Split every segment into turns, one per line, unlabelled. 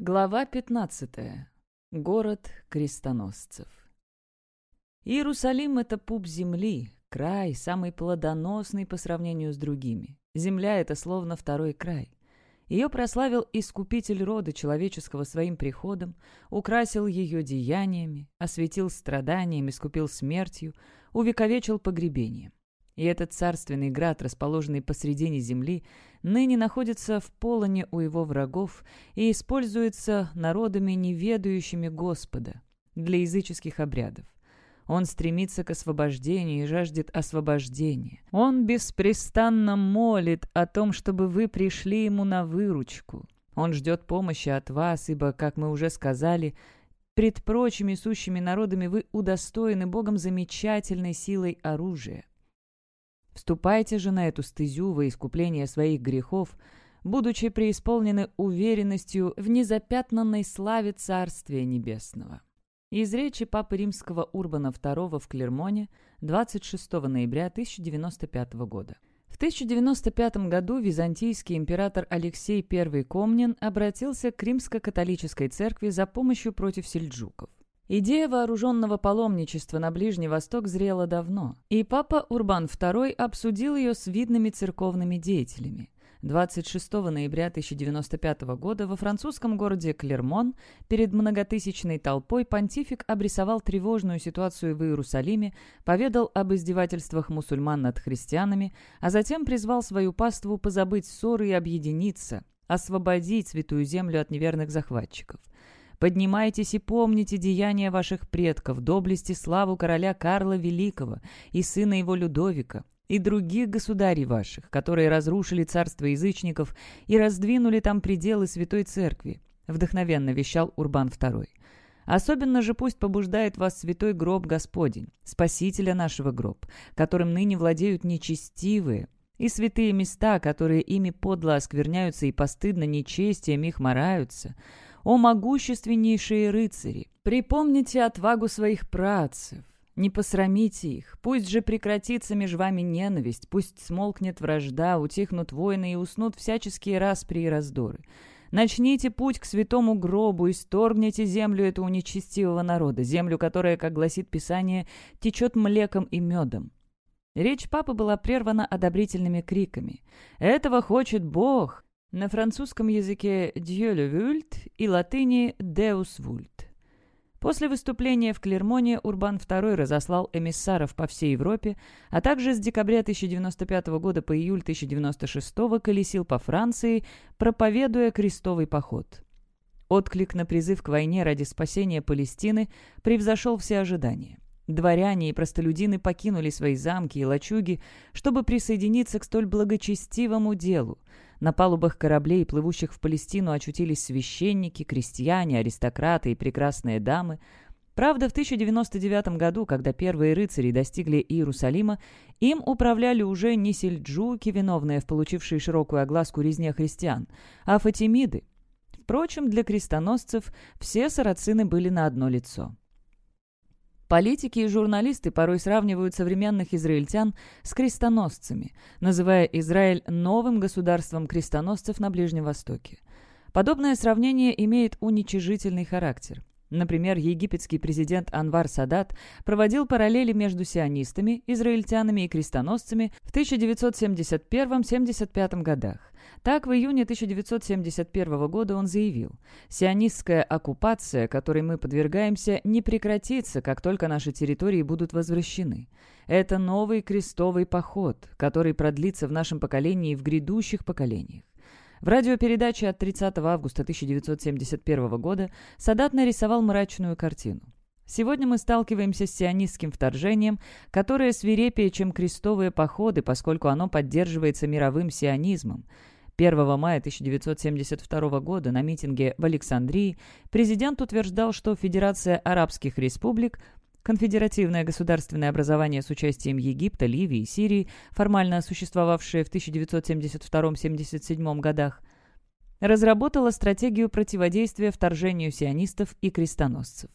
Глава 15. Город крестоносцев. Иерусалим — это пуп земли, край, самый плодоносный по сравнению с другими. Земля — это словно второй край. Ее прославил Искупитель рода человеческого своим приходом, украсил ее деяниями, осветил страданием, искупил смертью, увековечил погребением. И этот царственный град, расположенный посредине земли, ныне находится в полоне у его врагов и используется народами, неведающими Господа, для языческих обрядов. Он стремится к освобождению и жаждет освобождения. Он беспрестанно молит о том, чтобы вы пришли ему на выручку. Он ждет помощи от вас, ибо, как мы уже сказали, пред прочими сущими народами вы удостоены Богом замечательной силой оружия. Вступайте же на эту стезю во искупление своих грехов, будучи преисполнены уверенностью в незапятнанной славе Царствия Небесного. Из речи Папы Римского Урбана II в Клермоне 26 ноября 1095 года. В 1095 году византийский император Алексей I Комнин обратился к римско-католической церкви за помощью против сельджуков. Идея вооруженного паломничества на Ближний Восток зрела давно, и папа Урбан II обсудил ее с видными церковными деятелями. 26 ноября 1095 года во французском городе Клермон перед многотысячной толпой понтифик обрисовал тревожную ситуацию в Иерусалиме, поведал об издевательствах мусульман над христианами, а затем призвал свою паству позабыть ссоры и объединиться, освободить святую землю от неверных захватчиков – Поднимайтесь и помните деяния ваших предков, доблести славу короля Карла Великого и сына его Людовика, и других государей ваших, которые разрушили царство язычников и раздвинули там пределы Святой Церкви», — вдохновенно вещал Урбан II. «Особенно же пусть побуждает вас святой гроб Господень, Спасителя нашего гроб, которым ныне владеют нечестивые, и святые места, которые ими подло оскверняются и постыдно нечестием их мораются. О могущественнейшие рыцари! Припомните отвагу своих працев, не посрамите их, пусть же прекратится между вами ненависть, пусть смолкнет вражда, утихнут войны и уснут всяческие распри и раздоры. Начните путь к святому гробу и сторгните землю этого нечестивого народа, землю, которая, как гласит Писание, течет млеком и медом. Речь папы была прервана одобрительными криками. «Этого хочет Бог! На французском языке «Dieu le vult» и латыни «Deus vult». После выступления в Клермоне Урбан II разослал эмиссаров по всей Европе, а также с декабря 1095 года по июль 1096 колесил по Франции, проповедуя крестовый поход. Отклик на призыв к войне ради спасения Палестины превзошел все ожидания. Дворяне и простолюдины покинули свои замки и лачуги, чтобы присоединиться к столь благочестивому делу. На палубах кораблей, плывущих в Палестину, очутились священники, крестьяне, аристократы и прекрасные дамы. Правда, в 1099 году, когда первые рыцари достигли Иерусалима, им управляли уже не сельджуки, виновные в получившей широкую огласку резне христиан, а фатимиды. Впрочем, для крестоносцев все сарацины были на одно лицо. Политики и журналисты порой сравнивают современных израильтян с крестоносцами, называя Израиль новым государством крестоносцев на Ближнем Востоке. Подобное сравнение имеет уничижительный характер. Например, египетский президент Анвар Садат проводил параллели между сионистами, израильтянами и крестоносцами в 1971-75 годах. Так, в июне 1971 года он заявил, «Сионистская оккупация, которой мы подвергаемся, не прекратится, как только наши территории будут возвращены. Это новый крестовый поход, который продлится в нашем поколении и в грядущих поколениях. В радиопередаче от 30 августа 1971 года Садат нарисовал мрачную картину. Сегодня мы сталкиваемся с сионистским вторжением, которое свирепее, чем крестовые походы, поскольку оно поддерживается мировым сионизмом. 1 мая 1972 года на митинге в Александрии президент утверждал, что Федерация арабских республик Конфедеративное государственное образование с участием Египта, Ливии и Сирии, формально существовавшее в 1972-77 годах, разработало стратегию противодействия вторжению сионистов и крестоносцев.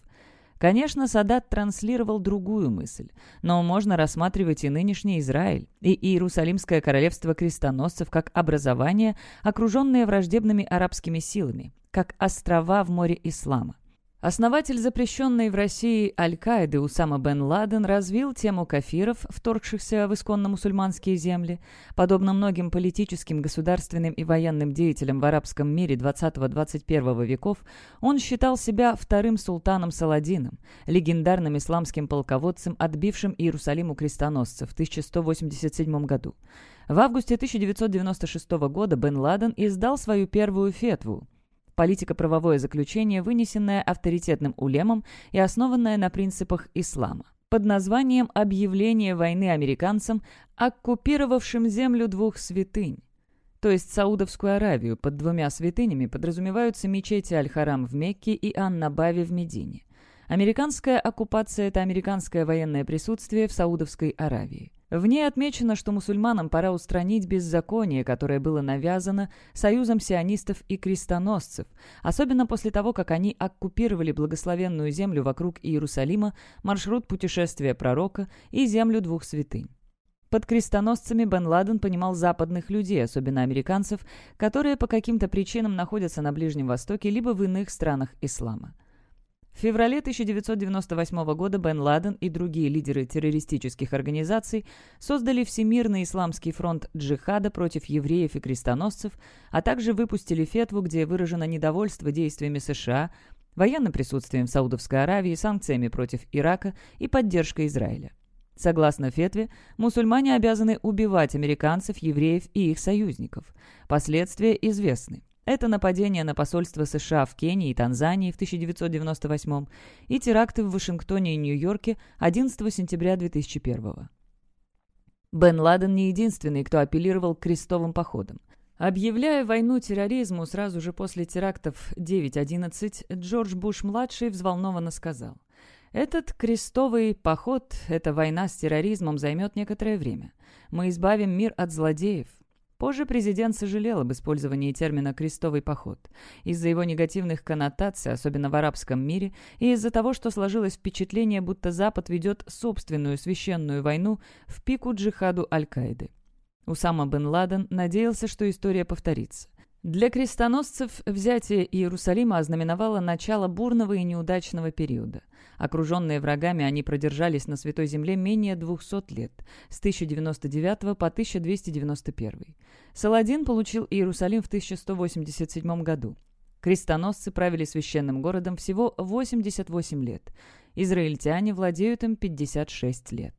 Конечно, Садат транслировал другую мысль, но можно рассматривать и нынешний Израиль, и Иерусалимское королевство крестоносцев как образование, окруженное враждебными арабскими силами, как острова в море ислама. Основатель запрещенной в России Аль-Каиды Усама бен Ладен развил тему кафиров, вторгшихся в исконно-мусульманские земли. Подобно многим политическим, государственным и военным деятелям в арабском мире 20-21 веков, он считал себя вторым султаном Саладином, легендарным исламским полководцем, отбившим Иерусалим у крестоносцев в 1187 году. В августе 1996 года Бен Ладен издал свою первую фетву, политико-правовое заключение, вынесенное авторитетным улемом и основанное на принципах ислама под названием «Объявление войны американцам, оккупировавшим землю двух святынь». То есть Саудовскую Аравию под двумя святынями подразумеваются мечети Аль-Харам в Мекке и Ан-Набави в Медине. Американская оккупация – это американское военное присутствие в Саудовской Аравии. В ней отмечено, что мусульманам пора устранить беззаконие, которое было навязано союзом сионистов и крестоносцев, особенно после того, как они оккупировали благословенную землю вокруг Иерусалима, маршрут путешествия пророка и землю двух святынь. Под крестоносцами Бен Ладен понимал западных людей, особенно американцев, которые по каким-то причинам находятся на Ближнем Востоке либо в иных странах ислама. В феврале 1998 года Бен Ладен и другие лидеры террористических организаций создали Всемирный исламский фронт джихада против евреев и крестоносцев, а также выпустили фетву, где выражено недовольство действиями США, военным присутствием Саудовской Аравии, санкциями против Ирака и поддержкой Израиля. Согласно фетве, мусульмане обязаны убивать американцев, евреев и их союзников. Последствия известны. Это нападение на посольство США в Кении и Танзании в 1998 и теракты в Вашингтоне и Нью-Йорке 11 сентября 2001 Бен Ладен не единственный, кто апеллировал к крестовым походам. Объявляя войну терроризму сразу же после терактов 9-11, Джордж Буш-младший взволнованно сказал, «Этот крестовый поход, эта война с терроризмом займет некоторое время. Мы избавим мир от злодеев, Позже президент сожалел об использовании термина «крестовый поход» из-за его негативных коннотаций, особенно в арабском мире, и из-за того, что сложилось впечатление, будто Запад ведет собственную священную войну в пику джихаду Аль-Каиды. Усама бен Ладен надеялся, что история повторится. Для крестоносцев взятие Иерусалима ознаменовало начало бурного и неудачного периода. Окруженные врагами, они продержались на Святой Земле менее 200 лет, с 1099 по 1291. Саладин получил Иерусалим в 1187 году. Крестоносцы правили священным городом всего 88 лет. Израильтяне владеют им 56 лет.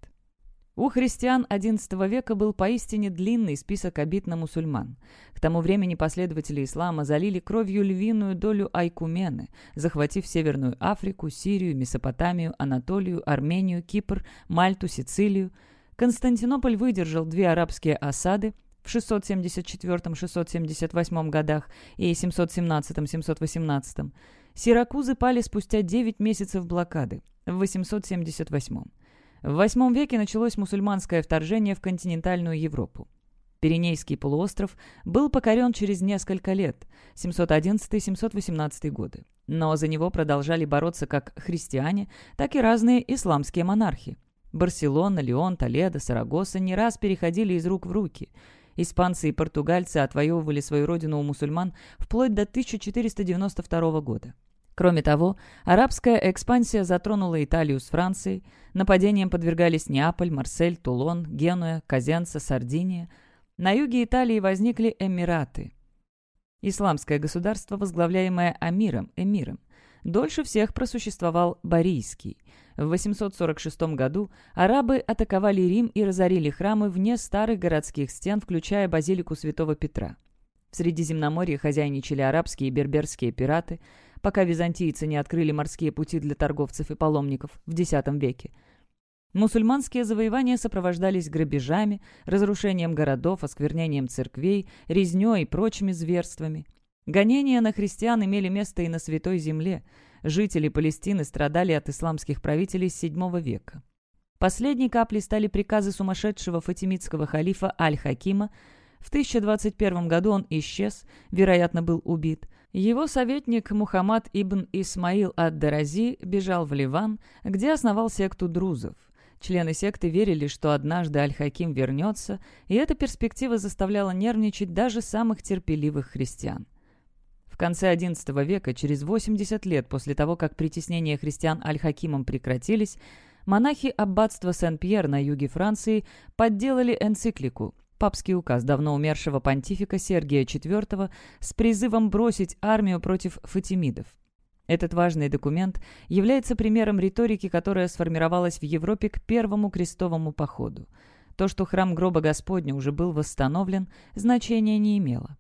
У христиан XI века был поистине длинный список обид на мусульман. К тому времени последователи ислама залили кровью львиную долю Айкумены, захватив Северную Африку, Сирию, Месопотамию, Анатолию, Армению, Кипр, Мальту, Сицилию. Константинополь выдержал две арабские осады в 674-678 годах и 717-718. Сиракузы пали спустя 9 месяцев блокады в 878 в VIII веке началось мусульманское вторжение в континентальную Европу. Пиренейский полуостров был покорен через несколько лет, 711-718 годы. Но за него продолжали бороться как христиане, так и разные исламские монархи. Барселона, Леон, Толедо, Сарагоса не раз переходили из рук в руки. Испанцы и португальцы отвоевывали свою родину у мусульман вплоть до 1492 года. Кроме того, арабская экспансия затронула Италию с Францией, нападениям подвергались Неаполь, Марсель, Тулон, Генуя, Казенца, Сардиния. На юге Италии возникли Эмираты. Исламское государство, возглавляемое Амиром, эмиром. Дольше всех просуществовал Барийский. В 846 году арабы атаковали Рим и разорили храмы вне старых городских стен, включая базилику святого Петра. В Средиземноморье хозяйничали арабские и берберские пираты – пока византийцы не открыли морские пути для торговцев и паломников в X веке. Мусульманские завоевания сопровождались грабежами, разрушением городов, осквернением церквей, резнёй и прочими зверствами. Гонения на христиан имели место и на Святой Земле. Жители Палестины страдали от исламских правителей с VII века. Последней каплей стали приказы сумасшедшего фатимидского халифа Аль-Хакима. В 1021 году он исчез, вероятно, был убит – Его советник Мухаммад ибн Исмаил ад-Дарази бежал в Ливан, где основал секту друзов. Члены секты верили, что однажды Аль-Хаким вернется, и эта перспектива заставляла нервничать даже самых терпеливых христиан. В конце XI века, через 80 лет после того, как притеснения христиан Аль-Хакимом прекратились, монахи аббатства Сен-Пьер на юге Франции подделали энциклику, папский указ давно умершего понтифика Сергия IV с призывом бросить армию против фатимидов. Этот важный документ является примером риторики, которая сформировалась в Европе к Первому крестовому походу. То, что храм гроба Господня уже был восстановлен, значения не имело.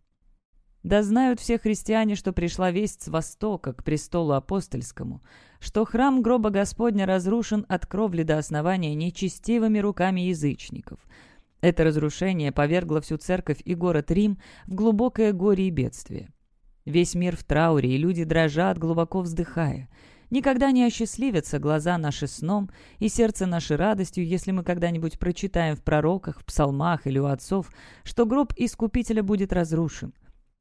Да знают все христиане, что пришла весть с востока к престолу апостольскому, что храм гроба Господня разрушен от кровли до основания нечестивыми руками язычников – это разрушение повергло всю церковь и город Рим в глубокое горе и бедствие. Весь мир в трауре, и люди дрожат, глубоко вздыхая. Никогда не осчастливятся глаза наши сном и сердце наше радостью, если мы когда-нибудь прочитаем в пророках, в псалмах или у отцов, что гроб Искупителя будет разрушен.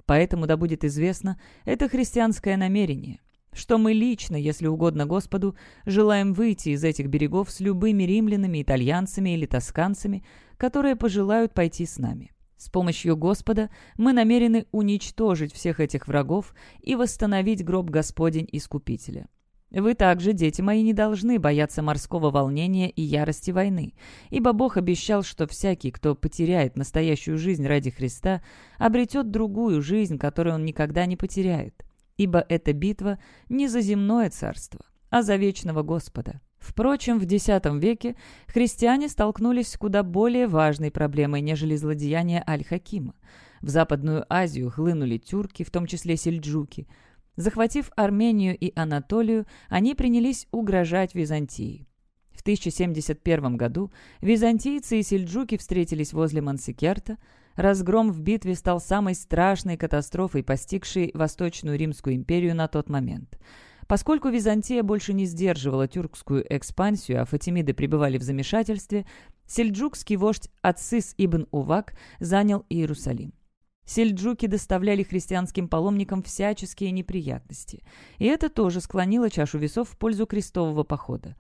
Поэтому да будет известно это христианское намерение – что мы лично, если угодно Господу, желаем выйти из этих берегов с любыми римлянами, итальянцами или тосканцами, которые пожелают пойти с нами. С помощью Господа мы намерены уничтожить всех этих врагов и восстановить гроб Господень Искупителя. Вы также, дети мои, не должны бояться морского волнения и ярости войны, ибо Бог обещал, что всякий, кто потеряет настоящую жизнь ради Христа, обретет другую жизнь, которую он никогда не потеряет ибо эта битва не за земное царство, а за вечного Господа. Впрочем, в X веке христиане столкнулись с куда более важной проблемой, нежели злодеяния Аль-Хакима. В Западную Азию хлынули тюрки, в том числе сельджуки. Захватив Армению и Анатолию, они принялись угрожать Византии. В 1071 году византийцы и сельджуки встретились возле Мансикерта – Разгром в битве стал самой страшной катастрофой, постигшей Восточную Римскую империю на тот момент. Поскольку Византия больше не сдерживала тюркскую экспансию, а фатимиды пребывали в замешательстве, сельджукский вождь Ацис ибн Увак занял Иерусалим. Сельджуки доставляли христианским паломникам всяческие неприятности, и это тоже склонило чашу весов в пользу крестового похода.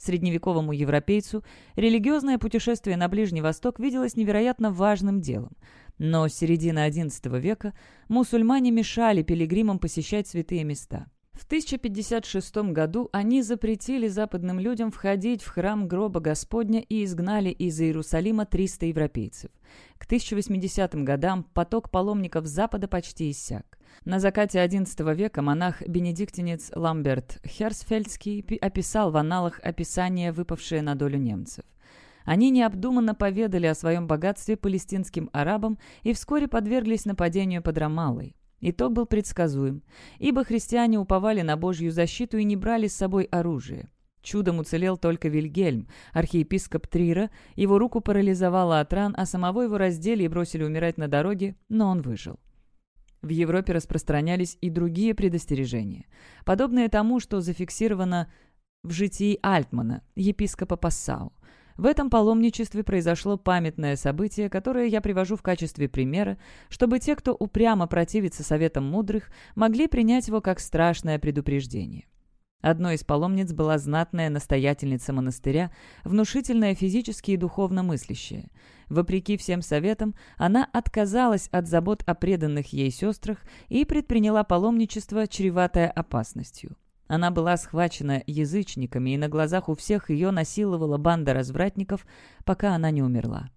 Средневековому европейцу религиозное путешествие на Ближний Восток виделось невероятно важным делом. Но с середины XI века мусульмане мешали пилигримам посещать святые места. В 1056 году они запретили западным людям входить в храм гроба Господня и изгнали из Иерусалима 300 европейцев. К 1080 годам поток паломников с запада почти иссяк. На закате XI века монах-бенедиктинец Ламберт Херсфельдский описал в аналах описание, выпавшее на долю немцев. Они необдуманно поведали о своем богатстве палестинским арабам и вскоре подверглись нападению под Рамаллой. Итог был предсказуем, ибо христиане уповали на Божью защиту и не брали с собой оружие. Чудом уцелел только Вильгельм, архиепископ Трира, его руку парализовало от ран, а самого его раздели и бросили умирать на дороге, но он выжил. В Европе распространялись и другие предостережения, подобные тому, что зафиксировано в житии Альтмана, епископа Пассау. В этом паломничестве произошло памятное событие, которое я привожу в качестве примера, чтобы те, кто упрямо противится советам мудрых, могли принять его как страшное предупреждение. Одной из паломниц была знатная настоятельница монастыря, внушительная физически и духовно мыслящая. Вопреки всем советам, она отказалась от забот о преданных ей сестрах и предприняла паломничество, чреватое опасностью. Она была схвачена язычниками, и на глазах у всех ее насиловала банда развратников, пока она не умерла.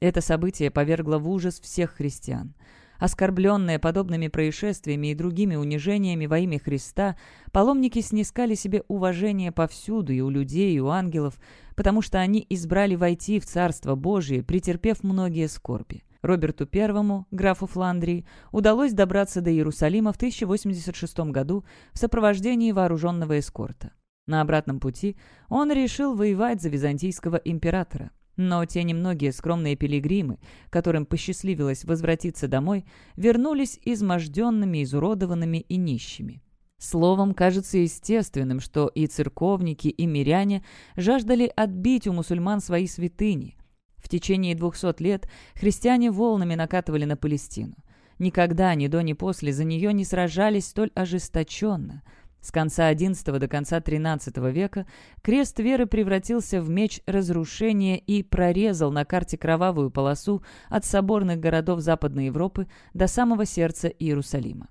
Это событие повергло в ужас всех христиан. Оскорбленные подобными происшествиями и другими унижениями во имя Христа, паломники снискали себе уважение повсюду и у людей, и у ангелов, потому что они избрали войти в Царство Божие, претерпев многие скорби. Роберту I, графу Фландрии, удалось добраться до Иерусалима в 1086 году в сопровождении вооруженного эскорта. На обратном пути он решил воевать за византийского императора. Но те немногие скромные пилигримы, которым посчастливилось возвратиться домой, вернулись изможденными, изуродованными и нищими. Словом, кажется естественным, что и церковники, и миряне жаждали отбить у мусульман свои святыни. В течение двухсот лет христиане волнами накатывали на Палестину. Никогда, ни до, ни после за нее не сражались столь ожесточенно. С конца XI до конца XIII века крест веры превратился в меч разрушения и прорезал на карте кровавую полосу от соборных городов Западной Европы до самого сердца Иерусалима.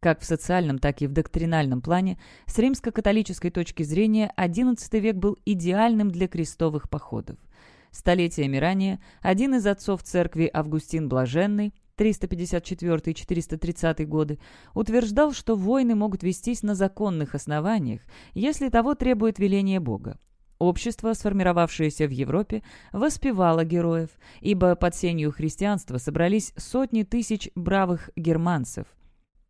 Как в социальном, так и в доктринальном плане, с римско-католической точки зрения XI век был идеальным для крестовых походов. Столетиями ранее один из отцов церкви Августин Блаженный 354-430 годы, утверждал, что войны могут вестись на законных основаниях, если того требует веление Бога. Общество, сформировавшееся в Европе, воспевало героев, ибо под сенью христианства собрались сотни тысяч бравых германцев.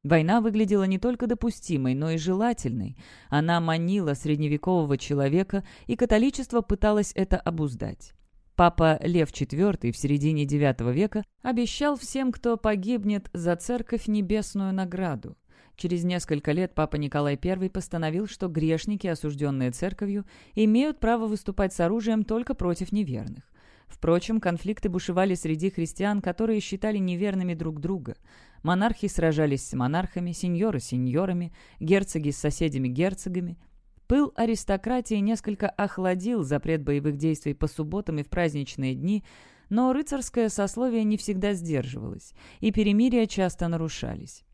Война выглядела не только допустимой, но и желательной. Она манила средневекового человека, и католичество пыталось это обуздать. Папа Лев IV в середине IX века обещал всем, кто погибнет за церковь, небесную награду. Через несколько лет папа Николай I постановил, что грешники, осужденные церковью, имеют право выступать с оружием только против неверных. Впрочем, конфликты бушевали среди христиан, которые считали неверными друг друга. Монархи сражались с монархами, сеньоры с сеньорами, герцоги с соседями-герцогами – Пыл аристократии несколько охладил запрет боевых действий по субботам и в праздничные дни, но рыцарское сословие не всегда сдерживалось, и перемирия часто нарушались.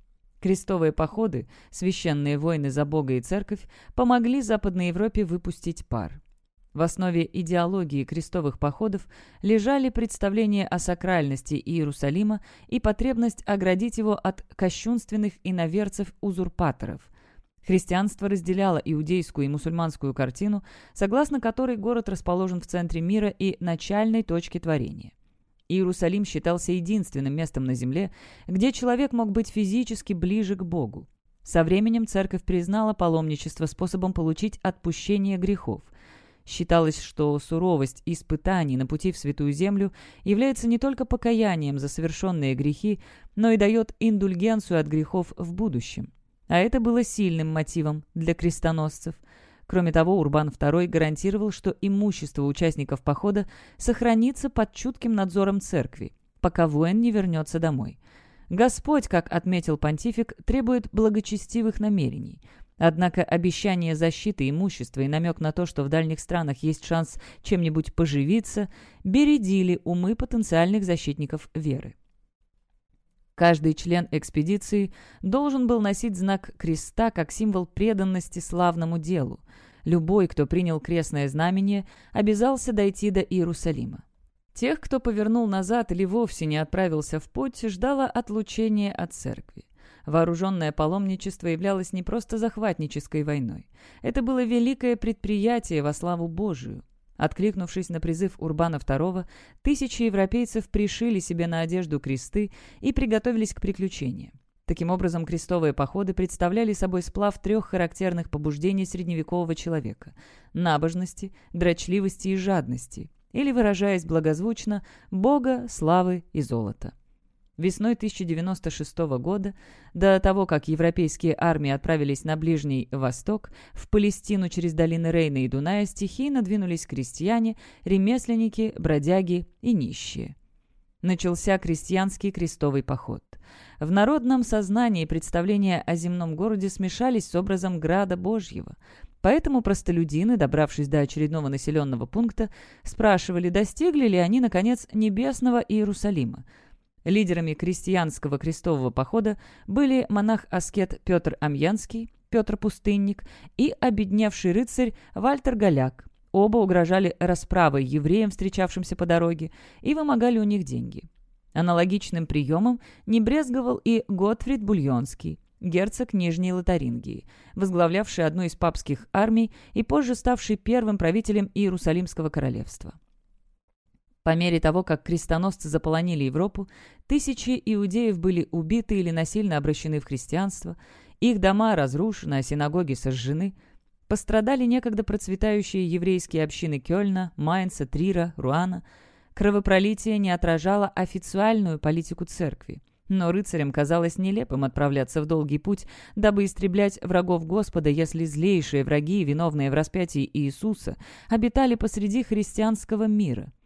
Крестовые походы, священные войны за Бога и Церковь, помогли Западной Европе выпустить пар. В основе идеологии крестовых походов лежали представления о сакральности Иерусалима и потребность оградить его от кощунственных иноверцев-узурпаторов – Христианство разделяло иудейскую и мусульманскую картину, согласно которой город расположен в центре мира и начальной точке творения. Иерусалим считался единственным местом на земле, где человек мог быть физически ближе к Богу. Со временем церковь признала паломничество способом получить отпущение грехов. Считалось, что суровость испытаний на пути в Святую Землю является не только покаянием за совершенные грехи, но и дает индульгенцию от грехов в будущем. А это было сильным мотивом для крестоносцев. Кроме того, Урбан II гарантировал, что имущество участников похода сохранится под чутким надзором церкви, пока воин не вернется домой. Господь, как отметил понтифик, требует благочестивых намерений. Однако обещание защиты имущества и намек на то, что в дальних странах есть шанс чем-нибудь поживиться, бередили умы потенциальных защитников веры. Каждый член экспедиции должен был носить знак креста как символ преданности славному делу. Любой, кто принял крестное знамение, обязался дойти до Иерусалима. Тех, кто повернул назад или вовсе не отправился в путь, ждало отлучение от церкви. Вооруженное паломничество являлось не просто захватнической войной. Это было великое предприятие во славу Божию. Откликнувшись на призыв Урбана II, тысячи европейцев пришили себе на одежду кресты и приготовились к приключениям. Таким образом, крестовые походы представляли собой сплав трех характерных побуждений средневекового человека – набожности, дрочливости и жадности, или, выражаясь благозвучно, Бога, славы и золота. Весной 1096 года, до того, как европейские армии отправились на Ближний Восток, в Палестину через долины Рейна и Дуная стихийно двинулись крестьяне, ремесленники, бродяги и нищие. Начался крестьянский крестовый поход. В народном сознании представления о земном городе смешались с образом Града Божьего. Поэтому простолюдины, добравшись до очередного населенного пункта, спрашивали, достигли ли они, наконец, небесного Иерусалима. Лидерами крестьянского крестового похода были монах-аскет Петр Амьянский, Петр Пустынник и обедневший рыцарь Вальтер Голяк. Оба угрожали расправой евреям, встречавшимся по дороге, и вымогали у них деньги. Аналогичным приемом не брезговал и Готфрид Бульонский, герцог Нижней Лотарингии, возглавлявший одну из папских армий и позже ставший первым правителем Иерусалимского королевства. По мере того, как крестоносцы заполонили Европу, тысячи иудеев были убиты или насильно обращены в христианство, их дома разрушены, а синагоги сожжены. Пострадали некогда процветающие еврейские общины Кёльна, Майнца, Трира, Руана. Кровопролитие не отражало официальную политику церкви. Но рыцарям казалось нелепым отправляться в долгий путь, дабы истреблять врагов Господа, если злейшие враги, виновные в распятии Иисуса, обитали посреди христианского мира –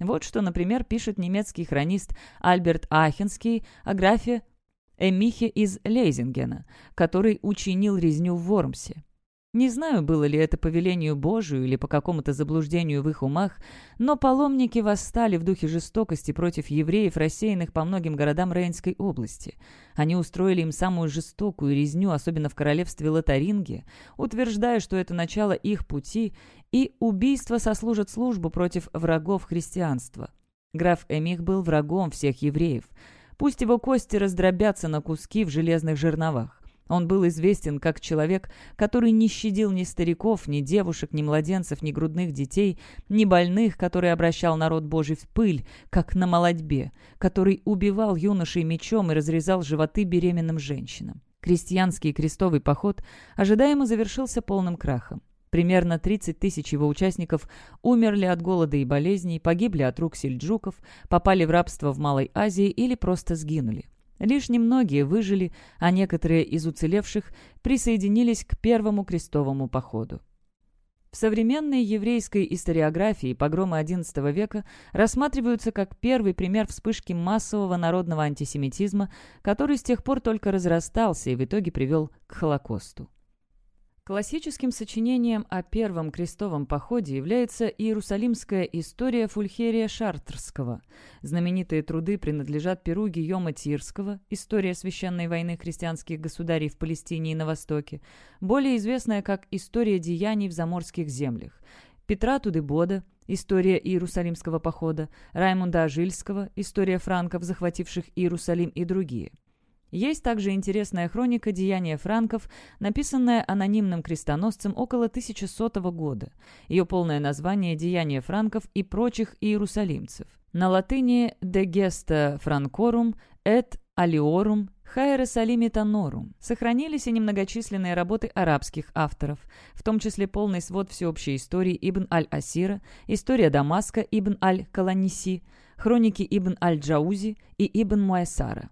вот что, например, пишет немецкий хронист Альберт Ахенский о графе Эмихе из Лейзингена, который учинил резню в Вормсе. Не знаю, было ли это по велению Божию или по какому-то заблуждению в их умах, но паломники восстали в духе жестокости против евреев, рассеянных по многим городам Рейнской области. Они устроили им самую жестокую резню, особенно в королевстве Лотаринге, утверждая, что это начало их пути, и убийство сослужит службу против врагов христианства. Граф Эмих был врагом всех евреев. Пусть его кости раздробятся на куски в железных жерновах. Он был известен как человек, который не щадил ни стариков, ни девушек, ни младенцев, ни грудных детей, ни больных, который обращал народ Божий в пыль, как на молодьбе, который убивал юношей мечом и разрезал животы беременным женщинам. Крестьянский крестовый поход ожидаемо завершился полным крахом. Примерно 30 тысяч его участников умерли от голода и болезней, погибли от рук сельджуков, попали в рабство в Малой Азии или просто сгинули. Лишь немногие выжили, а некоторые из уцелевших присоединились к первому крестовому походу. В современной еврейской историографии погромы XI века рассматриваются как первый пример вспышки массового народного антисемитизма, который с тех пор только разрастался и в итоге привел к Холокосту. Классическим сочинением о Первом крестовом походе является Иерусалимская история Фульхерия Шартрского. Знаменитые труды принадлежат Перу Гийома Тирского «История священной войны христианских государей в Палестине и на Востоке», более известная как «История деяний в заморских землях», Петра Тудебода «История Иерусалимского похода», Раймунда Ажильского «История франков, захвативших Иерусалим» и другие – есть также интересная хроника «Деяния франков», написанная анонимным крестоносцем около 1100 года. Ее полное название «Деяния франков и прочих иерусалимцев». На латыни «De gesta francorum et aliorum Хайеросалимитанорум. Сохранились и немногочисленные работы арабских авторов, в том числе полный свод всеобщей истории Ибн аль-Асира, история Дамаска Ибн аль-Каланиси, хроники Ибн аль-Джаузи и Ибн Муэсара.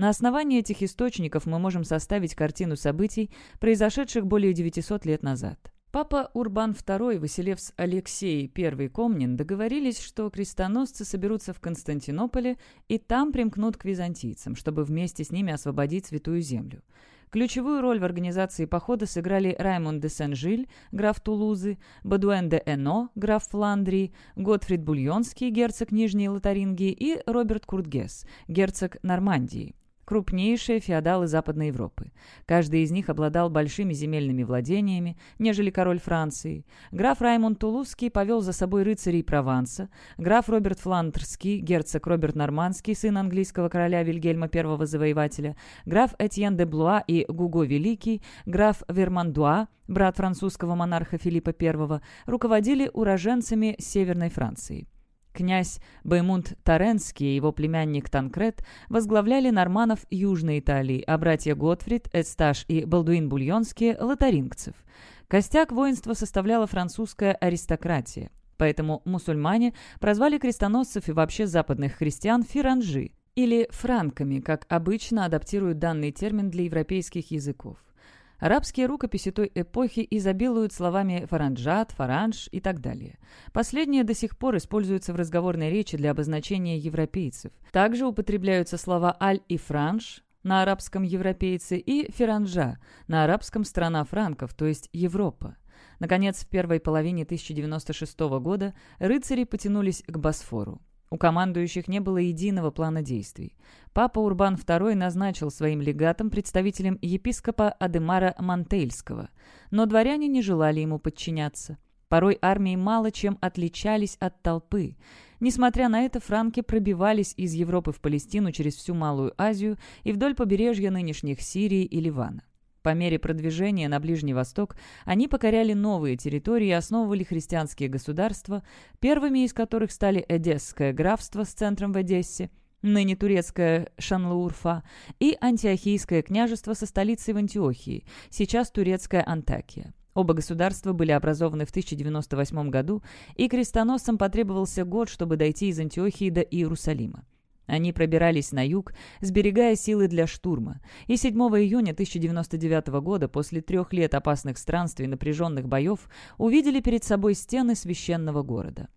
На основании этих источников мы можем составить картину событий, произошедших более 900 лет назад. Папа Урбан II, Василевс Алексей I Комнин договорились, что крестоносцы соберутся в Константинополе и там примкнут к византийцам, чтобы вместе с ними освободить Святую Землю. Ключевую роль в организации похода сыграли Раймонд де Сен-Жиль, граф Тулузы, Бадуэн де Эно, граф Фландрии, Готфрид Бульонский, герцог Нижней Лотарингии и Роберт Куртгес, герцог Нормандии крупнейшие феодалы Западной Европы. Каждый из них обладал большими земельными владениями, нежели король Франции. Граф Раймонд Тулузский повел за собой рыцарей Прованса, граф Роберт Фландрский, герцог Роберт Нормандский, сын английского короля Вильгельма I Завоевателя, граф Этьен де Блуа и Гуго Великий, граф Вермандуа, брат французского монарха Филиппа I, руководили уроженцами Северной Франции. Князь Баймунд Таренский и его племянник Танкрет возглавляли норманов Южной Италии, а братья Готфрид, Эсташ и Балдуин Бульонские – лотарингцев. Костяк воинства составляла французская аристократия, поэтому мусульмане прозвали крестоносцев и вообще западных христиан фиранжи или франками, как обычно адаптируют данный термин для европейских языков. Арабские рукописи той эпохи изобилуют словами «фаранджат», «фаранж» и так далее. Последние до сих пор используются в разговорной речи для обозначения европейцев. Также употребляются слова «аль» и «франж», на арабском «европейцы» и «феранжа» на арабском «страна франков», то есть Европа. Наконец, в первой половине 1096 года рыцари потянулись к Босфору. У командующих не было единого плана действий. Папа Урбан II назначил своим легатом представителем епископа Адемара Мантельского, но дворяне не желали ему подчиняться. Порой армии мало чем отличались от толпы. Несмотря на это, франки пробивались из Европы в Палестину через всю Малую Азию и вдоль побережья нынешних Сирии и Ливана. По мере продвижения на Ближний Восток они покоряли новые территории и основывали христианские государства, первыми из которых стали Эдесское графство с центром в Одессе, ныне турецкое Шанлоурфа, и Антиохийское княжество со столицей в Антиохии, сейчас турецкая Антакия. Оба государства были образованы в 1098 году, и крестоносцам потребовался год, чтобы дойти из Антиохии до Иерусалима. Они пробирались на юг, сберегая силы для штурма, и 7 июня 1099 года, после трех лет опасных странствий и напряженных боев, увидели перед собой стены священного города.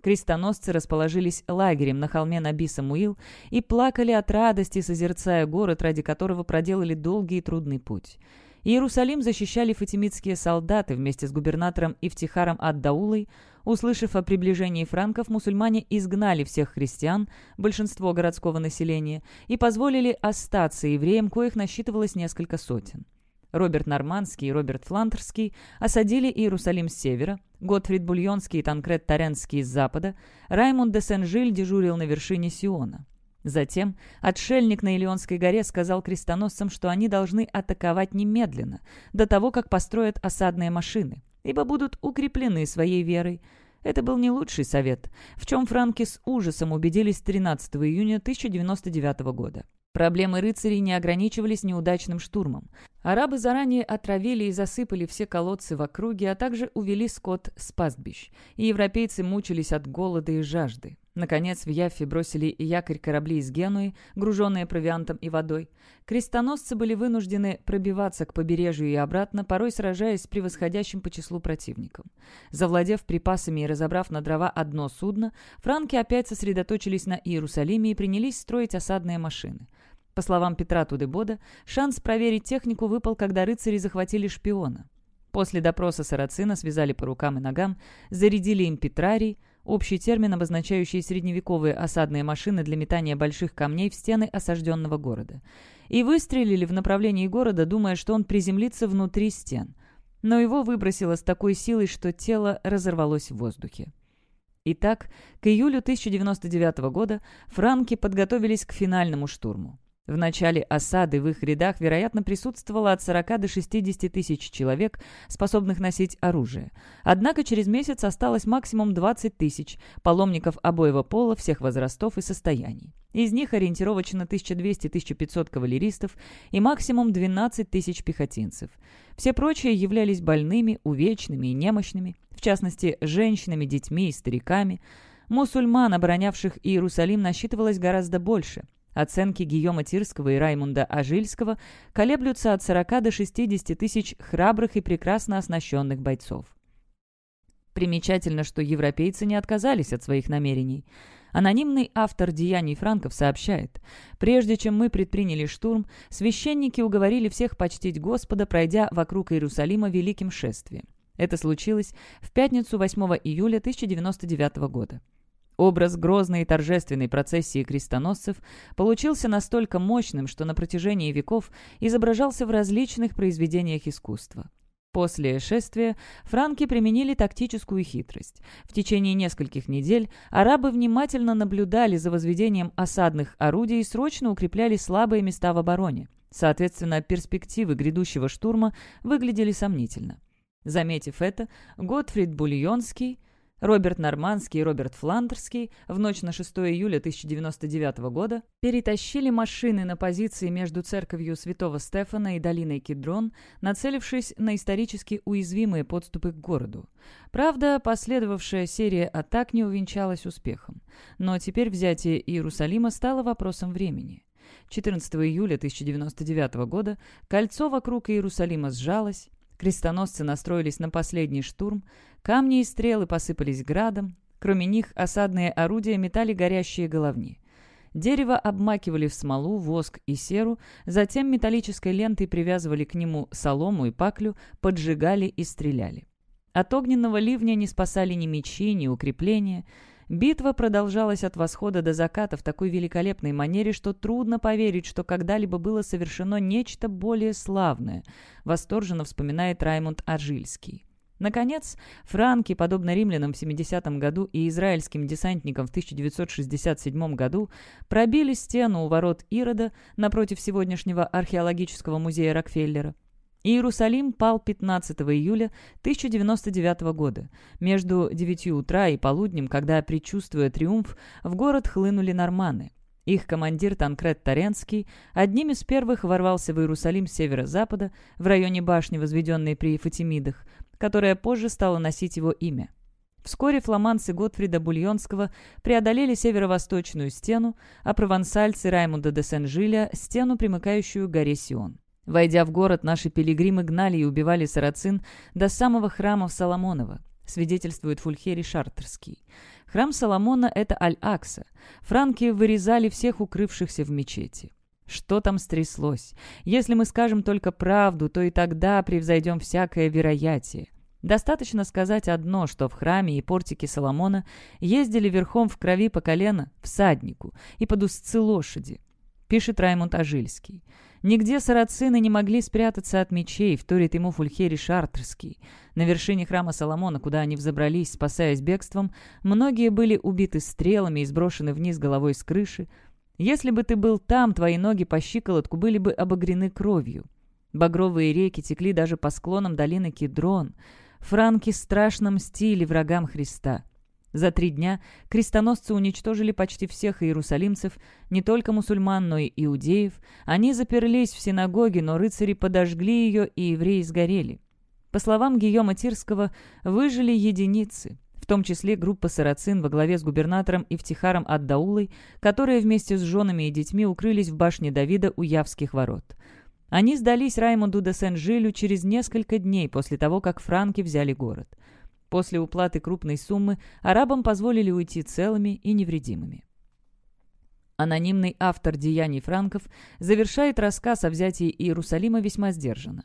Крестоносцы расположились лагерем на холме Наби Самуил и плакали от радости, созерцая город, ради которого проделали долгий и трудный путь. Иерусалим защищали фатимидские солдаты вместе с губернатором Ифтихаром ад-Даулой. Услышав о приближении франков, мусульмане изгнали всех христиан, большинство городского населения, и позволили остаться евреям, коих насчитывалось несколько сотен. Роберт Нормандский и Роберт Фландерский осадили Иерусалим с севера, Готфрид Бульонский и Танкред Таренский с запада, Раймунд де Сен-Жиль дежурил на вершине Сиона. Затем отшельник на Илионской горе сказал крестоносцам, что они должны атаковать немедленно, до того, как построят осадные машины, ибо будут укреплены своей верой. Это был не лучший совет, в чем франки с ужасом убедились 13 июня 1099 года. Проблемы рыцарей не ограничивались неудачным штурмом. Арабы заранее отравили и засыпали все колодцы в округе, а также увели скот с пастбищ, и европейцы мучились от голода и жажды. Наконец, в Яффе бросили якорь корабли из Генуи, груженные провиантом и водой. Крестоносцы были вынуждены пробиваться к побережью и обратно, порой сражаясь с превосходящим по числу противником. Завладев припасами и разобрав на дрова одно судно, франки опять сосредоточились на Иерусалиме и принялись строить осадные машины. По словам Петра Тудебода, шанс проверить технику выпал, когда рыцари захватили шпиона. После допроса сарацина связали по рукам и ногам, зарядили им петрарий, общий термин, обозначающий средневековые осадные машины для метания больших камней в стены осажденного города, и выстрелили в направлении города, думая, что он приземлится внутри стен. Но его выбросило с такой силой, что тело разорвалось в воздухе. Итак, к июлю 1099 года франки подготовились к финальному штурму. В начале осады в их рядах, вероятно, присутствовало от 40 до 60 тысяч человек, способных носить оружие. Однако через месяц осталось максимум 20 тысяч паломников обоего пола, всех возрастов и состояний. Из них ориентировочно 1200-1500 кавалеристов и максимум 12 тысяч пехотинцев. Все прочие являлись больными, увечными и немощными, в частности, женщинами, детьми и стариками. Мусульман, оборонявших Иерусалим, насчитывалось гораздо больше – Оценки Гийома Тирского и Раймунда Ажильского колеблются от 40 до 60 тысяч храбрых и прекрасно оснащенных бойцов. Примечательно, что европейцы не отказались от своих намерений. Анонимный автор «Деяний франков» сообщает, «Прежде чем мы предприняли штурм, священники уговорили всех почтить Господа, пройдя вокруг Иерусалима великим шествием. Это случилось в пятницу 8 июля 1099 года. Образ грозной и торжественной процессии крестоносцев получился настолько мощным, что на протяжении веков изображался в различных произведениях искусства. После шествия франки применили тактическую хитрость. В течение нескольких недель арабы внимательно наблюдали за возведением осадных орудий и срочно укрепляли слабые места в обороне. Соответственно, перспективы грядущего штурма выглядели сомнительно. Заметив это, Готфрид Бульонский Роберт Нормандский и Роберт Фландерский в ночь на 6 июля 1099 года перетащили машины на позиции между церковью Святого Стефана и долиной Кедрон, нацелившись на исторически уязвимые подступы к городу. Правда, последовавшая серия атак не увенчалась успехом. Но теперь взятие Иерусалима стало вопросом времени. 14 июля 1099 года кольцо вокруг Иерусалима сжалось, Крестоносцы настроились на последний штурм, камни и стрелы посыпались градом, кроме них осадные орудия метали горящие головни. Дерево обмакивали в смолу, воск и серу, затем металлической лентой привязывали к нему солому и паклю, поджигали и стреляли. От огненного ливня не спасали ни мечи, ни укрепления — Битва продолжалась от восхода до заката в такой великолепной манере, что трудно поверить, что когда-либо было совершено нечто более славное, восторженно вспоминает Раймонд Аржильский. Наконец, франки, подобно римлянам в 70 году и израильским десантникам в 1967 году, пробили стену у ворот Ирода напротив сегодняшнего археологического музея Рокфеллера. Иерусалим пал 15 июля 1099 года. Между 9 утра и полуднем, когда, предчувствуя триумф, в город хлынули норманы. Их командир Танкрет Таренский одним из первых ворвался в Иерусалим с северо-запада, в районе башни, возведенной при Фатимидах, которая позже стала носить его имя. Вскоре фламандцы Готфрида Бульонского преодолели северо-восточную стену, а провансальцы Раймунда де Сен-Жиля – стену, примыкающую к горе Сион. Войдя в город, наши пилигримы гнали и убивали сарацин до самого храма Соломонова, свидетельствует Фульхери Шартерский. Храм Соломона — это Аль-Акса. Франки вырезали всех укрывшихся в мечети. Что там стряслось? Если мы скажем только правду, то и тогда превзойдем всякое вероятие. Достаточно сказать одно, что в храме и портике Соломона ездили верхом в крови по колено всаднику и под узцы лошади. Пишет Раймонд Ажильский. Нигде сарацины не могли спрятаться от мечей, вторит ему Фульхери Шартерский. На вершине храма Соломона, куда они взобрались, спасаясь бегством, многие были убиты стрелами и сброшены вниз головой с крыши. Если бы ты был там, твои ноги по щиколотку были бы обогрены кровью. Багровые реки текли даже по склонам долины Кедрон. Франки страшно мстили врагам Христа. За три дня крестоносцы уничтожили почти всех иерусалимцев, не только мусульман, но и иудеев. Они заперлись в синагоге, но рыцари подожгли ее, и евреи сгорели. По словам Гийома Тирского, выжили единицы, в том числе группа сарацин во главе с губернатором Ифтихаром Аддаулой, которые вместе с женами и детьми укрылись в башне Давида у Явских ворот. Они сдались Раймонду де Сен-Жилю через несколько дней после того, как франки взяли город – После уплаты крупной суммы арабам позволили уйти целыми и невредимыми. Анонимный автор «Деяний франков» завершает рассказ о взятии Иерусалима весьма сдержанно.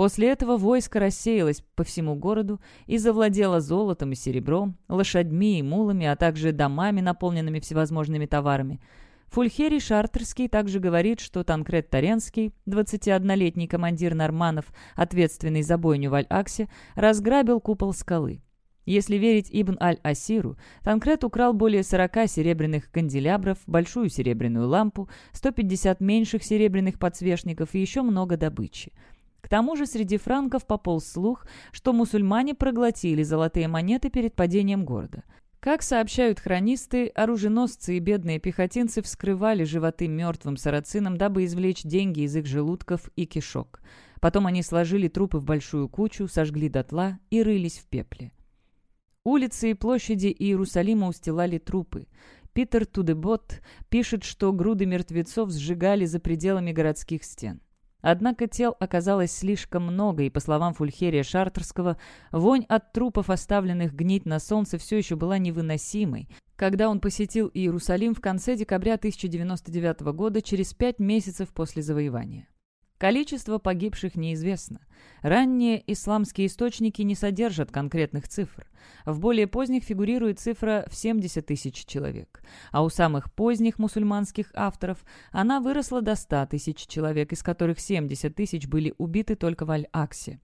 После этого войско рассеялось по всему городу и завладело золотом и серебром, лошадьми и мулами, а также домами, наполненными всевозможными товарами – Фульхерий Шартерский также говорит, что Танкрет Таренский, 21-летний командир норманов, ответственный за бойню в Аль-Аксе, разграбил купол скалы. Если верить Ибн Аль-Асиру, Танкрет украл более 40 серебряных канделябров, большую серебряную лампу, 150 меньших серебряных подсвечников и еще много добычи. К тому же среди франков пополз слух, что мусульмане проглотили золотые монеты перед падением города – как сообщают хронисты, оруженосцы и бедные пехотинцы вскрывали животы мертвым сарацинам, дабы извлечь деньги из их желудков и кишок. Потом они сложили трупы в большую кучу, сожгли дотла и рылись в пепле. Улицы и площади Иерусалима устилали трупы. Питер Тудебот пишет, что груды мертвецов сжигали за пределами городских стен. Однако тел оказалось слишком много, и, по словам Фульхерия Шартерского, вонь от трупов, оставленных гнить на солнце, все еще была невыносимой, когда он посетил Иерусалим в конце декабря 1099 года, через пять месяцев после завоевания. Количество погибших неизвестно. Ранние исламские источники не содержат конкретных цифр. В более поздних фигурирует цифра в 70 тысяч человек. А у самых поздних мусульманских авторов она выросла до 100 тысяч человек, из которых 70 тысяч были убиты только в Аль-Аксе.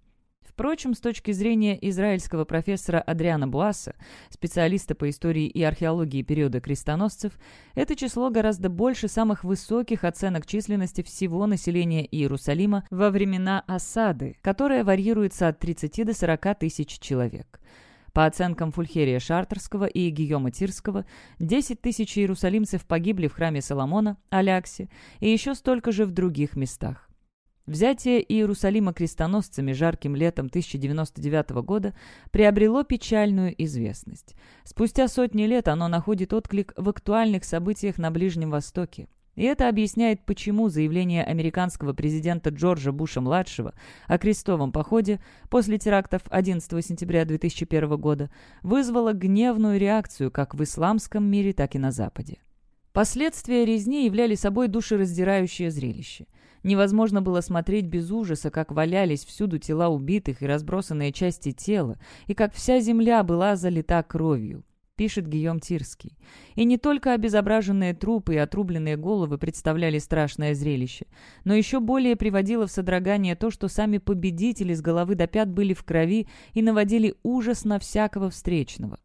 Впрочем, с точки зрения израильского профессора Адриана Буаса, специалиста по истории и археологии периода крестоносцев, это число гораздо больше самых высоких оценок численности всего населения Иерусалима во времена осады, которая варьируется от 30 до 40 тысяч человек. По оценкам Фульхерия Шартерского и Гийома Тирского, 10 тысяч иерусалимцев погибли в храме Соломона, Аляксе, и еще столько же в других местах. Взятие Иерусалима крестоносцами жарким летом 1099 года приобрело печальную известность. Спустя сотни лет оно находит отклик в актуальных событиях на Ближнем Востоке. И это объясняет, почему заявление американского президента Джорджа Буша-младшего о крестовом походе после терактов 11 сентября 2001 года вызвало гневную реакцию как в исламском мире, так и на Западе. Последствия резни являли собой душераздирающее зрелище. Невозможно было смотреть без ужаса, как валялись всюду тела убитых и разбросанные части тела, и как вся земля была залита кровью, пишет Гийом Тирский. И не только обезображенные трупы и отрубленные головы представляли страшное зрелище, но еще более приводило в содрогание то, что сами победители с головы до пят были в крови и наводили ужас на всякого встречного.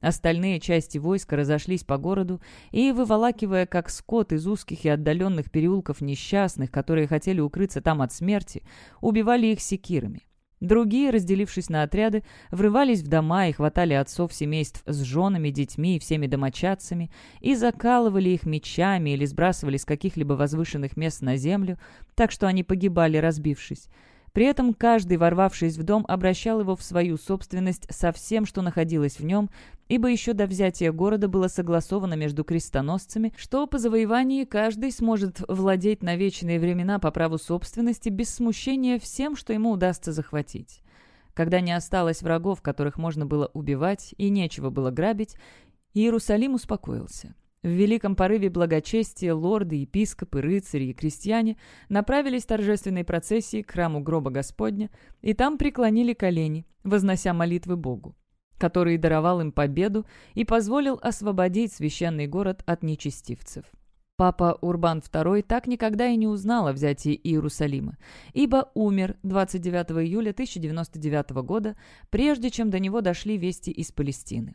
Остальные части войска разошлись по городу и, выволакивая как скот из узких и отдаленных переулков несчастных, которые хотели укрыться там от смерти, убивали их секирами. Другие, разделившись на отряды, врывались в дома и хватали отцов семейств с женами, детьми и всеми домочадцами и закалывали их мечами или сбрасывали с каких-либо возвышенных мест на землю, так что они погибали, разбившись. При этом каждый, ворвавшись в дом, обращал его в свою собственность со всем, что находилось в нем, ибо еще до взятия города было согласовано между крестоносцами, что по завоевании каждый сможет владеть на вечные времена по праву собственности без смущения всем, что ему удастся захватить. Когда не осталось врагов, которых можно было убивать, и нечего было грабить, Иерусалим успокоился. В великом порыве благочестия лорды, епископы, рыцари и крестьяне направились торжественной процессией к храму гроба Господня и там преклонили колени, вознося молитвы Богу, который даровал им победу и позволил освободить священный город от нечестивцев. Папа Урбан II так никогда и не узнал о взятии Иерусалима, ибо умер 29 июля 1099 года, прежде чем до него дошли вести из Палестины.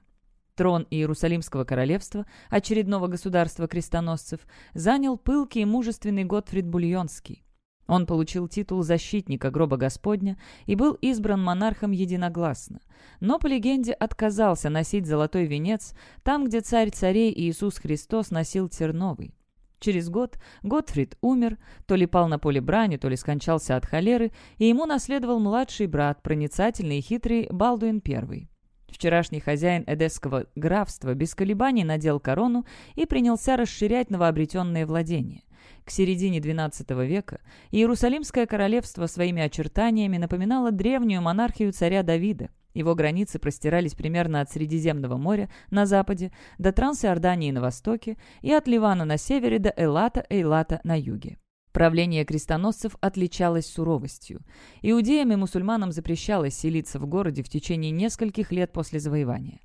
Трон Иерусалимского королевства, очередного государства крестоносцев, занял пылкий и мужественный Готфрид Бульонский. Он получил титул защитника гроба Господня и был избран монархом единогласно. Но, по легенде, отказался носить золотой венец там, где царь царей Иисус Христос носил терновый. Через год Готфрид умер, то ли пал на поле брани, то ли скончался от холеры, и ему наследовал младший брат, проницательный и хитрый Балдуин I. Вчерашний хозяин эдесского графства без колебаний надел корону и принялся расширять новообретенные владения. К середине XII века Иерусалимское королевство своими очертаниями напоминало древнюю монархию царя Давида. Его границы простирались примерно от Средиземного моря на западе до Трансиордании на востоке и от Ливана на севере до Элата-Эйлата на юге. Правление крестоносцев отличалось суровостью. Иудеям и мусульманам запрещалось селиться в городе в течение нескольких лет после завоевания.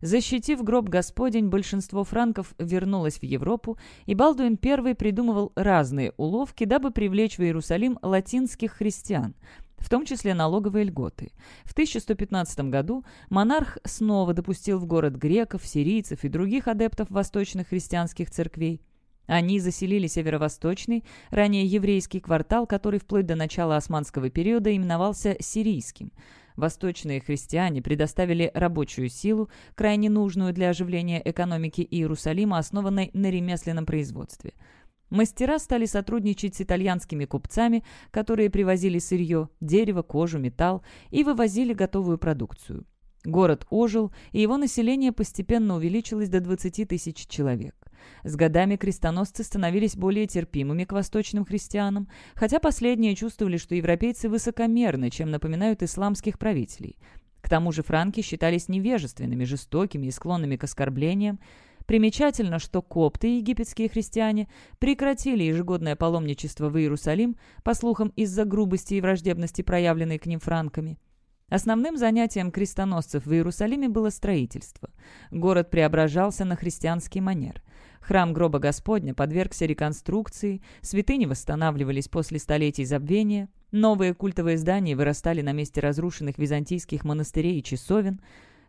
Защитив гроб Господень, большинство франков вернулось в Европу, и Балдуин I придумывал разные уловки, дабы привлечь в Иерусалим латинских христиан, в том числе налоговые льготы. В 1115 году монарх снова допустил в город греков, сирийцев и других адептов восточных христианских церквей. Они заселили северо-восточный, ранее еврейский квартал, который вплоть до начала османского периода именовался сирийским. Восточные христиане предоставили рабочую силу, крайне нужную для оживления экономики Иерусалима, основанной на ремесленном производстве. Мастера стали сотрудничать с итальянскими купцами, которые привозили сырье, дерево, кожу, металл и вывозили готовую продукцию. Город ожил, и его население постепенно увеличилось до 20 тысяч человек. С годами крестоносцы становились более терпимыми к восточным христианам, хотя последние чувствовали, что европейцы высокомерны, чем напоминают исламских правителей. К тому же франки считались невежественными, жестокими и склонными к оскорблениям. Примечательно, что копты, египетские христиане, прекратили ежегодное паломничество в Иерусалим, по слухам, из-за грубости и враждебности, проявленной к ним франками. Основным занятием крестоносцев в Иерусалиме было строительство. Город преображался на христианский манер. Храм гроба Господня подвергся реконструкции, святыни восстанавливались после столетий забвения, новые культовые здания вырастали на месте разрушенных византийских монастырей и часовен.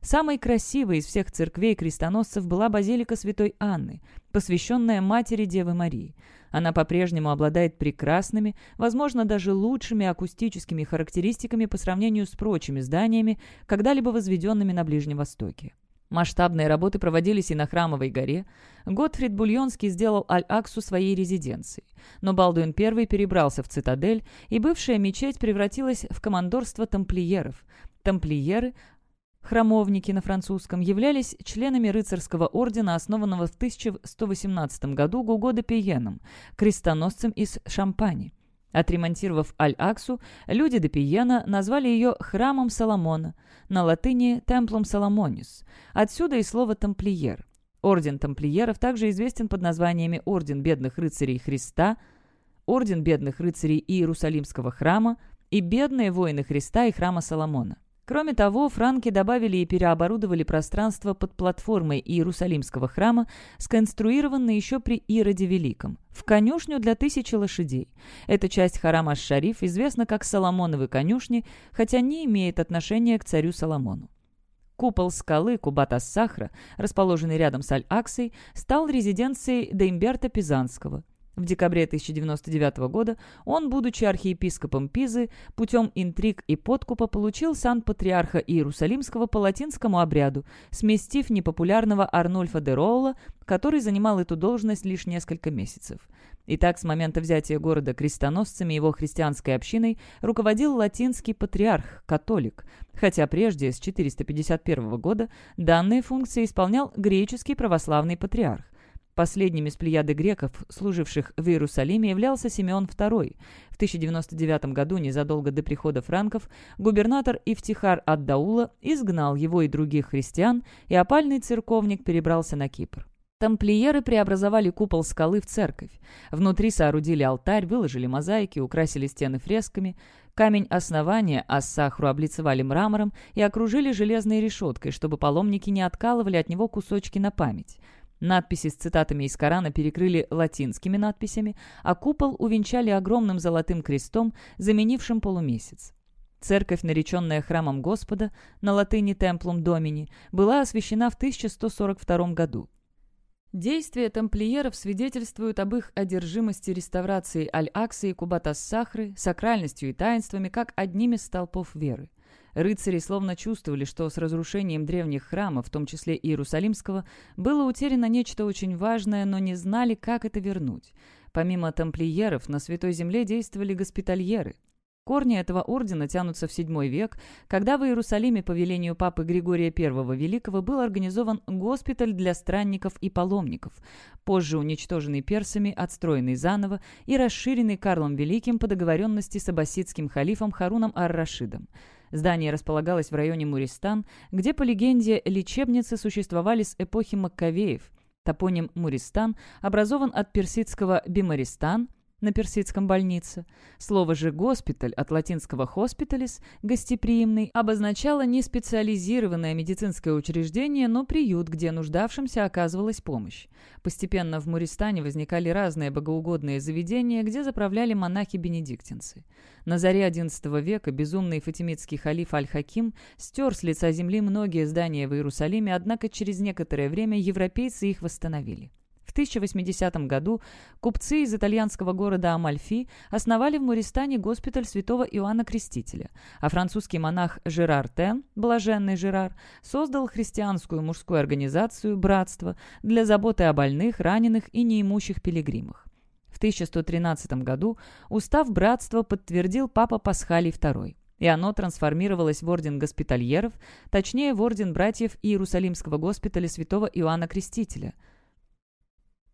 Самой красивой из всех церквей крестоносцев была базилика Святой Анны, посвященная Матери Девы Марии. Она по-прежнему обладает прекрасными, возможно, даже лучшими акустическими характеристиками по сравнению с прочими зданиями, когда-либо возведенными на Ближнем Востоке. Масштабные работы проводились и на Храмовой горе. Готфрид Бульонский сделал Аль-Аксу своей резиденцией. Но Балдуин I перебрался в цитадель, и бывшая мечеть превратилась в командорство тамплиеров. Тамплиеры, храмовники на французском, являлись членами рыцарского ордена, основанного в 1118 году Гуго де Пиеном, крестоносцем из Шампани. Отремонтировав Аль-Аксу, люди Депиена назвали ее «храмом Соломона», на латыни «темплом Соломонис». Отсюда и слово «тамплиер». Орден тамплиеров также известен под названиями Орден бедных рыцарей Христа, Орден бедных рыцарей Иерусалимского храма и Бедные воины Христа и храма Соломона. Кроме того, франки добавили и переоборудовали пространство под платформой Иерусалимского храма, сконструированной еще при Ироде Великом, в конюшню для тысячи лошадей. Эта часть храма Шариф известна как Соломоновы конюшни, хотя не имеет отношения к царю Соломону. Купол скалы Кубата-Сахра, расположенный рядом с Аль-Аксой, стал резиденцией Деймберта Пизанского. В декабре 1099 года он, будучи архиепископом Пизы, путем интриг и подкупа получил сан патриарха Иерусалимского по латинскому обряду, сместив непопулярного Арнольфа де Роула, который занимал эту должность лишь несколько месяцев. Итак, с момента взятия города крестоносцами его христианской общиной руководил латинский патриарх, католик, хотя прежде, с 451 года, данные функции исполнял греческий православный патриарх. Последним из плеяды греков, служивших в Иерусалиме, являлся Симеон II. В 1099 году, незадолго до прихода франков, губернатор Ифтихар ад-Даула изгнал его и других христиан, и опальный церковник перебрался на Кипр. Тамплиеры преобразовали купол скалы в церковь. Внутри соорудили алтарь, выложили мозаики, украсили стены фресками. Камень основания Ассахру облицевали мрамором и окружили железной решеткой, чтобы паломники не откалывали от него кусочки на память. Надписи с цитатами из Корана перекрыли латинскими надписями, а купол увенчали огромным золотым крестом, заменившим полумесяц. Церковь, нареченная храмом Господа, на латыни «Темплум Домини», была освящена в 1142 году. Действия тамплиеров свидетельствуют об их одержимости реставрацией Аль-Аксы и Кубатас-Сахры, сакральностью и таинствами, как одним из столпов веры. Рыцари словно чувствовали, что с разрушением древних храмов, в том числе Иерусалимского, было утеряно нечто очень важное, но не знали, как это вернуть. Помимо тамплиеров, на Святой Земле действовали госпитальеры – Корни этого ордена тянутся в VII век, когда в Иерусалиме по велению папы Григория I Великого был организован госпиталь для странников и паломников, позже уничтоженный персами, отстроенный заново и расширенный Карлом Великим по договоренности с аббасидским халифом Харуном ар-Рашидом. Здание располагалось в районе Муристан, где, по легенде, лечебницы существовали с эпохи Маккавеев. Топоним Муристан образован от персидского «бимаристан», на персидском больнице. Слово же «госпиталь» от латинского «hospitalis» – «гостеприимный» обозначало не специализированное медицинское учреждение, но приют, где нуждавшимся оказывалась помощь. Постепенно в Муристане возникали разные богоугодные заведения, где заправляли монахи-бенедиктинцы. На заре XI века безумный фатимидский халиф Аль-Хаким стер с лица земли многие здания в Иерусалиме, однако через некоторое время европейцы их восстановили. В 1080 году купцы из итальянского города Амальфи основали в Муристане госпиталь святого Иоанна Крестителя, а французский монах Жерар Тен, блаженный Жерар, создал христианскую мужскую организацию «Братство» для заботы о больных, раненых и неимущих пилигримах. В 1113 году устав братства подтвердил папа Пасхалий II и оно трансформировалось в орден госпитальеров, точнее в орден братьев Иерусалимского госпиталя святого Иоанна Крестителя –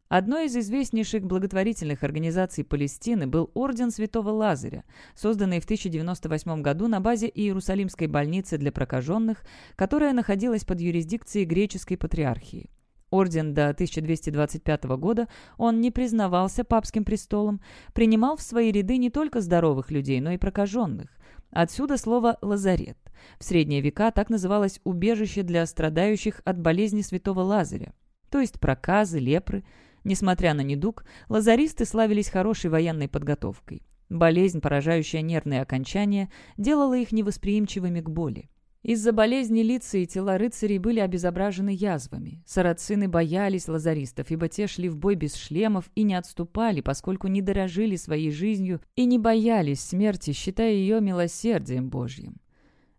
Одной из известнейших благотворительных организаций Палестины был Орден Святого Лазаря, созданный в 1098 году на базе Иерусалимской больницы для прокаженных, которая находилась под юрисдикцией греческой патриархии. Орден до 1225 года он не признавался папским престолом, принимал в свои ряды не только здоровых людей, но и прокаженных. Отсюда слово «лазарет». В средние века так называлось убежище для страдающих от болезни святого Лазаря, то есть проказы, лепры – Несмотря на недуг, лазаристы славились хорошей военной подготовкой. Болезнь, поражающая нервные окончания, делала их невосприимчивыми к боли. Из-за болезни лица и тела рыцарей были обезображены язвами. Сарацины боялись лазаристов, ибо те шли в бой без шлемов и не отступали, поскольку не дорожили своей жизнью и не боялись смерти, считая ее милосердием Божьим.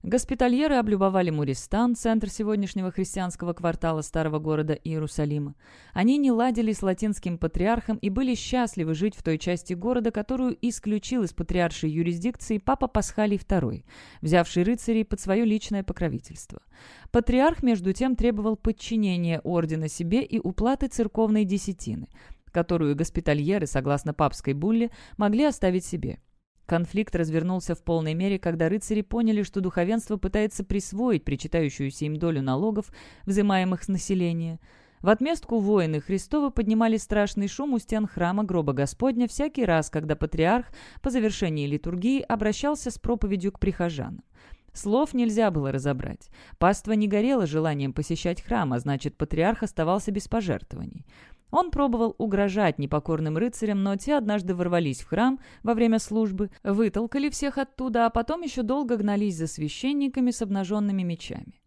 Госпитальеры облюбовали Муристан, центр сегодняшнего христианского квартала старого города Иерусалима. Они не ладили с латинским патриархом и были счастливы жить в той части города, которую исключил из патриаршей юрисдикции папа Пасхалий II, взявший рыцарей под свое личное покровительство. Патриарх, между тем, требовал подчинения ордена себе и уплаты церковной десятины, которую госпитальеры, согласно папской булле, могли оставить себе – Конфликт развернулся в полной мере, когда рыцари поняли, что духовенство пытается присвоить причитающуюся им долю налогов, взимаемых с населения. В отместку воины Христовы поднимали страшный шум у стен храма гроба Господня всякий раз, когда патриарх по завершении литургии обращался с проповедью к прихожанам. Слов нельзя было разобрать. Паства не горела желанием посещать храм, а значит, патриарх оставался без пожертвований. Он пробовал угрожать непокорным рыцарям, но те однажды ворвались в храм во время службы, вытолкали всех оттуда, а потом еще долго гнались за священниками с обнаженными мечами.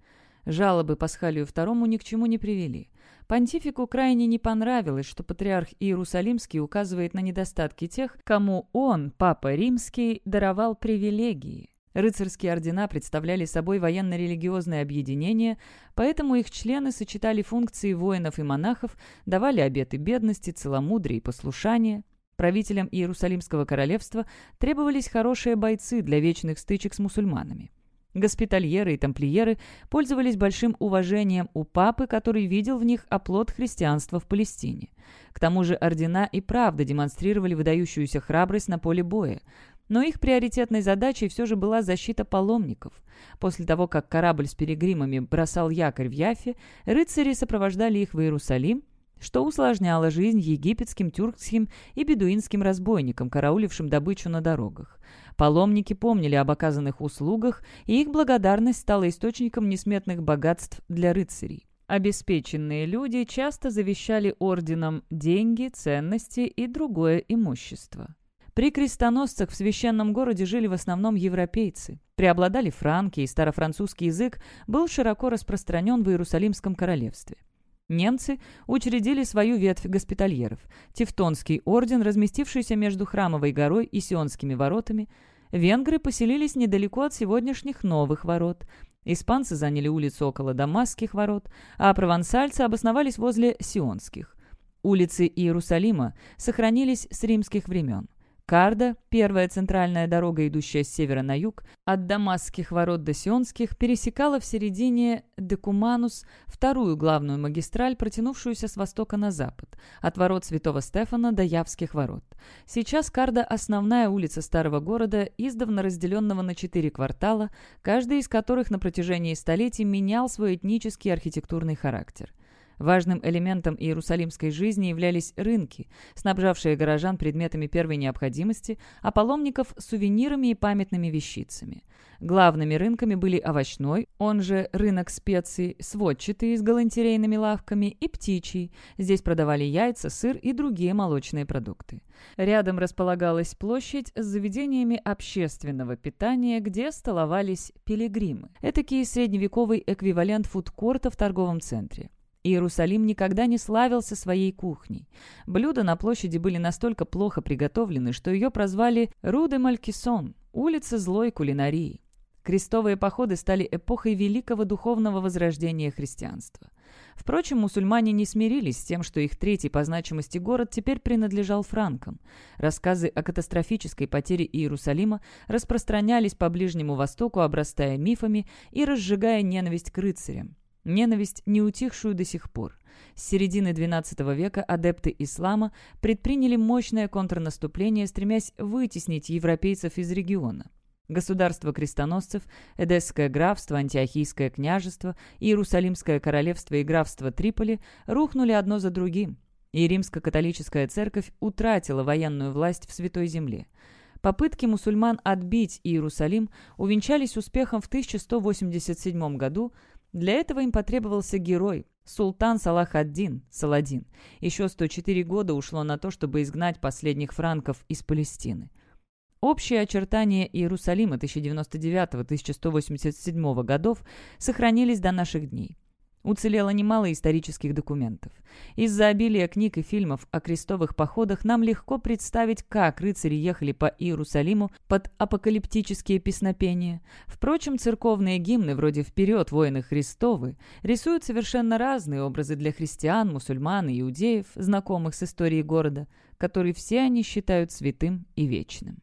Жалобы Пасхалию II ни к чему не привели. Понтифику крайне не понравилось, что патриарх Иерусалимский указывает на недостатки тех, кому он, Папа Римский, даровал привилегии. Рыцарские ордена представляли собой военно-религиозное объединение, поэтому их члены сочетали функции воинов и монахов, давали обеты бедности, целомудрия и послушания. Правителям Иерусалимского королевства требовались хорошие бойцы для вечных стычек с мусульманами. Госпитальеры и тамплиеры пользовались большим уважением у папы, который видел в них оплот христианства в Палестине. К тому же ордена и правда демонстрировали выдающуюся храбрость на поле боя. Но их приоритетной задачей все же была защита паломников. После того, как корабль с перегримами бросал якорь в Яфе, рыцари сопровождали их в Иерусалим, что усложняло жизнь египетским, тюркским и бедуинским разбойникам, караулившим добычу на дорогах. Паломники помнили об оказанных услугах, и их благодарность стала источником несметных богатств для рыцарей. Обеспеченные люди часто завещали орденам деньги, ценности и другое имущество. При крестоносцах в священном городе жили в основном европейцы. Преобладали франки, и старофранцузский язык был широко распространен в Иерусалимском королевстве. Немцы учредили свою ветвь госпитальеров – Тевтонский орден, разместившийся между Храмовой горой и Сионскими воротами. Венгры поселились недалеко от сегодняшних новых ворот. Испанцы заняли улицу около Дамасских ворот, а провансальцы обосновались возле Сионских. Улицы Иерусалима сохранились с римских времен. Карда, первая центральная дорога, идущая с севера на юг, от Дамасских ворот до Сионских, пересекала в середине Декуманус вторую главную магистраль, протянувшуюся с востока на запад, от ворот Святого Стефана до Явских ворот. Сейчас Карда – основная улица старого города, издавна разделенного на четыре квартала, каждый из которых на протяжении столетий менял свой этнический архитектурный характер. Важным элементом иерусалимской жизни являлись рынки, снабжавшие горожан предметами первой необходимости, а паломников – сувенирами и памятными вещицами. Главными рынками были овощной, он же рынок специй, сводчатый с галантерейными лавками и птичий. Здесь продавали яйца, сыр и другие молочные продукты. Рядом располагалась площадь с заведениями общественного питания, где столовались пилигримы. Этакий средневековый эквивалент фудкорта в торговом центре. Иерусалим никогда не славился своей кухней. Блюда на площади были настолько плохо приготовлены, что ее прозвали «Руде Малькисон» — улица злой кулинарии. Крестовые походы стали эпохой великого духовного возрождения христианства. Впрочем, мусульмане не смирились с тем, что их третий по значимости город теперь принадлежал франкам. Рассказы о катастрофической потере Иерусалима распространялись по Ближнему Востоку, обрастая мифами и разжигая ненависть к рыцарям. Ненависть, не утихшую до сих пор. С середины XII века адепты ислама предприняли мощное контрнаступление, стремясь вытеснить европейцев из региона. Государство крестоносцев, Эдесское графство, Антиохийское княжество, Иерусалимское королевство и графство Триполи рухнули одно за другим, и римско-католическая церковь утратила военную власть в Святой Земле. Попытки мусульман отбить Иерусалим увенчались успехом в 1187 году – для этого им потребовался герой, султан Салах ад-Дин, Саладин. Еще 104 года ушло на то, чтобы изгнать последних франков из Палестины. Общие очертания Иерусалима 1099-1187 годов сохранились до наших дней. Уцелело немало исторических документов. Из-за обилия книг и фильмов о крестовых походах нам легко представить, как рыцари ехали по Иерусалиму под апокалиптические песнопения. Впрочем, церковные гимны вроде «Вперед, воины Христовы» рисуют совершенно разные образы для христиан, мусульман и иудеев, знакомых с историей города, который все они считают святым и вечным.